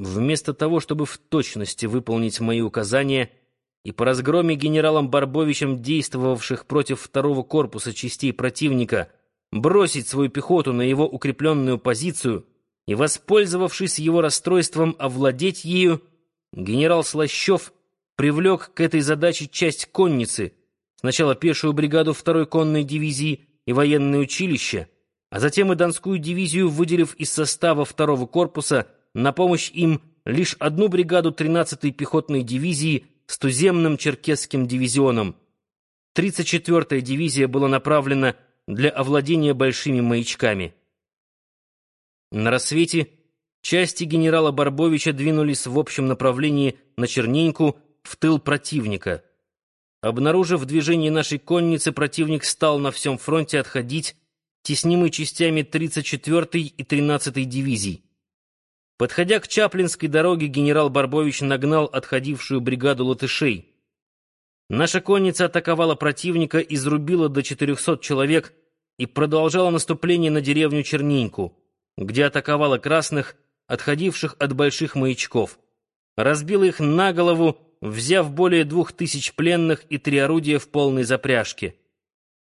Вместо того, чтобы в точности выполнить мои указания и по разгроме генералом Барбовичем действовавших против второго корпуса частей противника бросить свою пехоту на его укрепленную позицию и, воспользовавшись его расстройством, овладеть ею, генерал Слащев привлек к этой задаче часть конницы, сначала пешую бригаду второй конной дивизии и военное училище, а затем и Донскую дивизию, выделив из состава второго корпуса на помощь им лишь одну бригаду 13-й пехотной дивизии с туземным черкесским дивизионом. 34-я дивизия была направлена для овладения большими маячками. На рассвете части генерала Барбовича двинулись в общем направлении на Черненьку в тыл противника. Обнаружив движение нашей конницы, противник стал на всем фронте отходить, теснимый частями 34-й и 13-й дивизий. Подходя к Чаплинской дороге, генерал Барбович нагнал отходившую бригаду латышей. Наша конница атаковала противника, изрубила до 400 человек и продолжала наступление на деревню Чернинку, где атаковала красных, отходивших от больших маячков. Разбила их на голову, взяв более двух тысяч пленных и три орудия в полной запряжке.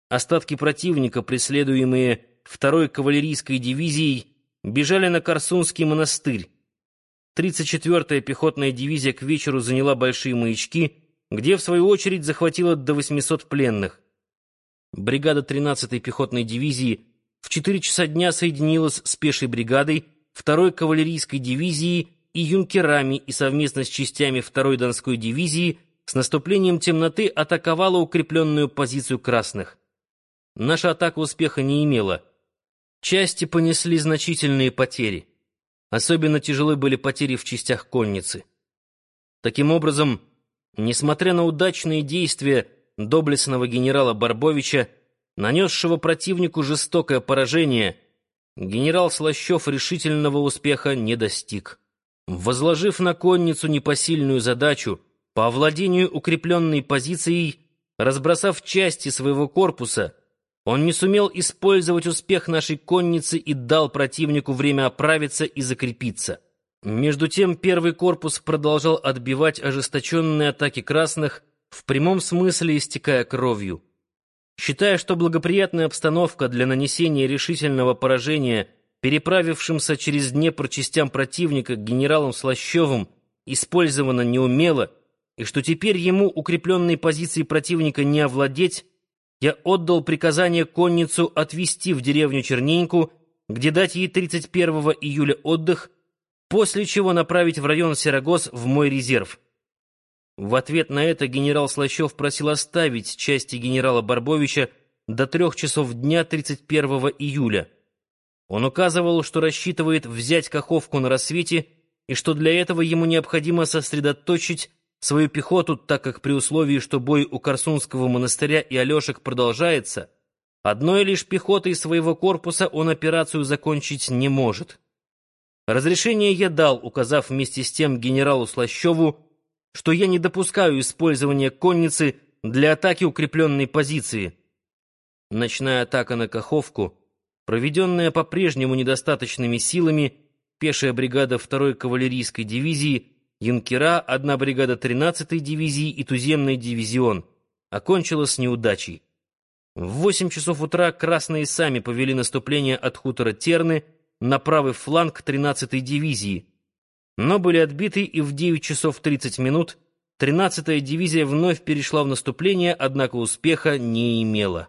Остатки противника, преследуемые второй кавалерийской дивизией, бежали на Корсунский монастырь. 34-я пехотная дивизия к вечеру заняла большие маячки, где, в свою очередь, захватила до 800 пленных. Бригада 13-й пехотной дивизии в 4 часа дня соединилась с пешей бригадой 2-й кавалерийской дивизии и юнкерами и совместно с частями 2-й Донской дивизии с наступлением темноты атаковала укрепленную позицию красных. Наша атака успеха не имела — Части понесли значительные потери. Особенно тяжелы были потери в частях конницы. Таким образом, несмотря на удачные действия доблестного генерала Барбовича, нанесшего противнику жестокое поражение, генерал Слащев решительного успеха не достиг. Возложив на конницу непосильную задачу по овладению укрепленной позицией, разбросав части своего корпуса, он не сумел использовать успех нашей конницы и дал противнику время оправиться и закрепиться. Между тем первый корпус продолжал отбивать ожесточенные атаки красных, в прямом смысле истекая кровью. Считая, что благоприятная обстановка для нанесения решительного поражения переправившимся через Днепр частям противника генералом Слащевым использована неумело, и что теперь ему укрепленные позиции противника не овладеть, я отдал приказание конницу отвезти в деревню Черненьку, где дать ей 31 июля отдых, после чего направить в район Серогос в мой резерв. В ответ на это генерал Слащев просил оставить части генерала Барбовича до трех часов дня 31 июля. Он указывал, что рассчитывает взять Каховку на рассвете и что для этого ему необходимо сосредоточить свою пехоту, так как при условии, что бой у Корсунского монастыря и Алешек продолжается, одной лишь пехотой своего корпуса он операцию закончить не может. Разрешение я дал, указав вместе с тем генералу Слащеву, что я не допускаю использования конницы для атаки укрепленной позиции. Ночная атака на Каховку, проведенная по-прежнему недостаточными силами, пешая бригада 2-й кавалерийской дивизии — юнкера, одна бригада 13-й дивизии и туземный дивизион. Окончилась неудачей. В 8 часов утра красные сами повели наступление от хутора Терны на правый фланг 13-й дивизии, но были отбиты и в 9 часов 30 минут 13-я дивизия вновь перешла в наступление, однако успеха не имела.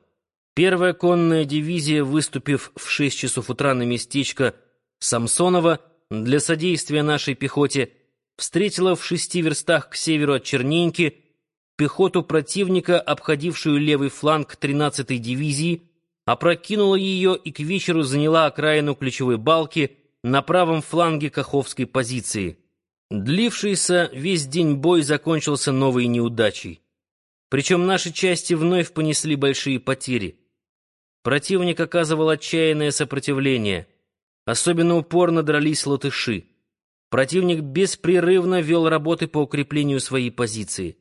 Первая конная дивизия, выступив в 6 часов утра на местечко Самсонова для содействия нашей пехоте, встретила в шести верстах к северу от Черненьки пехоту противника, обходившую левый фланг 13-й дивизии, опрокинула ее и к вечеру заняла окраину ключевой балки на правом фланге Каховской позиции. Длившийся весь день бой закончился новой неудачей. Причем наши части вновь понесли большие потери. Противник оказывал отчаянное сопротивление. Особенно упорно дрались латыши. Противник беспрерывно вел работы по укреплению своей позиции.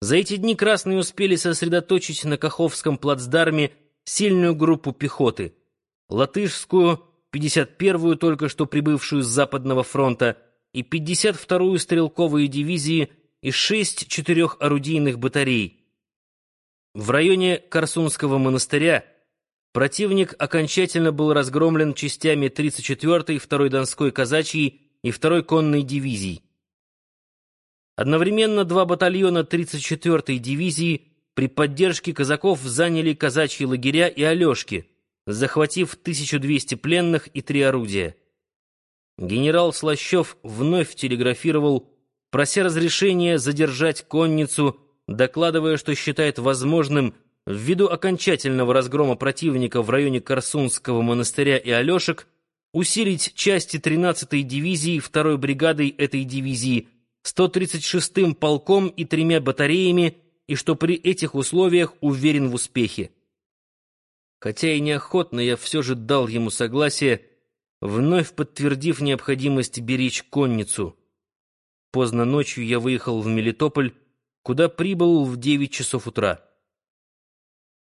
За эти дни красные успели сосредоточить на Каховском плацдарме сильную группу пехоты. Латышскую, 51-ю, только что прибывшую с Западного фронта, и 52-ю стрелковые дивизии и 6 четырехорудийных батарей. В районе Корсунского монастыря противник окончательно был разгромлен частями 34-й, 2-й Донской казачьей и 2-й конной дивизий. Одновременно два батальона 34-й дивизии при поддержке казаков заняли казачьи лагеря и Алешки, захватив 1200 пленных и три орудия. Генерал Слащев вновь телеграфировал, прося разрешения задержать конницу, докладывая, что считает возможным ввиду окончательного разгрома противника в районе Корсунского монастыря и Алешек усилить части 13-й дивизии 2-й бригадой этой дивизии 136-м полком и тремя батареями, и что при этих условиях уверен в успехе. Хотя и неохотно я все же дал ему согласие, вновь подтвердив необходимость беречь конницу. Поздно ночью я выехал в Мелитополь, куда прибыл в девять часов утра.